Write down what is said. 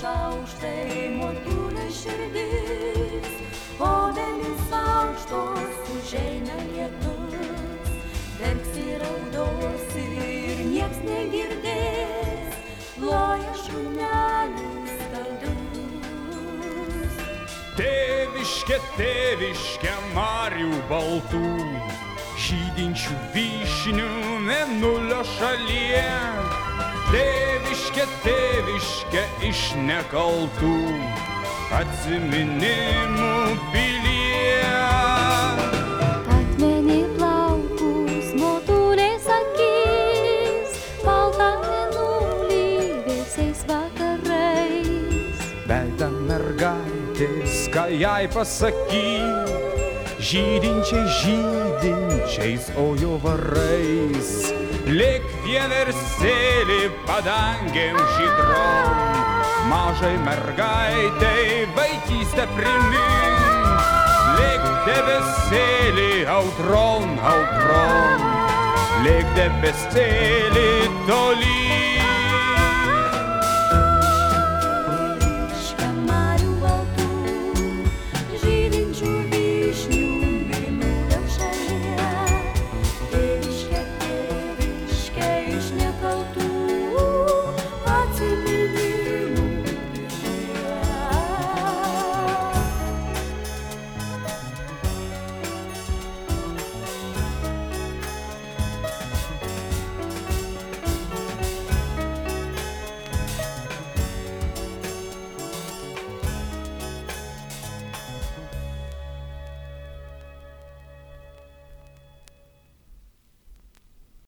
Šaukštai motulė širdis, obelis aukštos užeina lietus, verksi raudos ir nieks negirdės, loja šunelis gardus. Tėviškė, tėviškė, marių baltų, žydinčių vyšnių menulio šalyje. Tėviškė, tėviškė iš nekaltų atsiminimų pilyje. Akmenį plaukus, motulės akis, baltą mėnulį vėsiais vakarais. Beida mergaitės, ką jai pasakyt, žydinčiai žydinčiais ojo varais. Lik vieversėlį padangėm žydrom, mažai mergaitei vaikystę primink. Lik debesėlį audron, audron, lik debesėlį.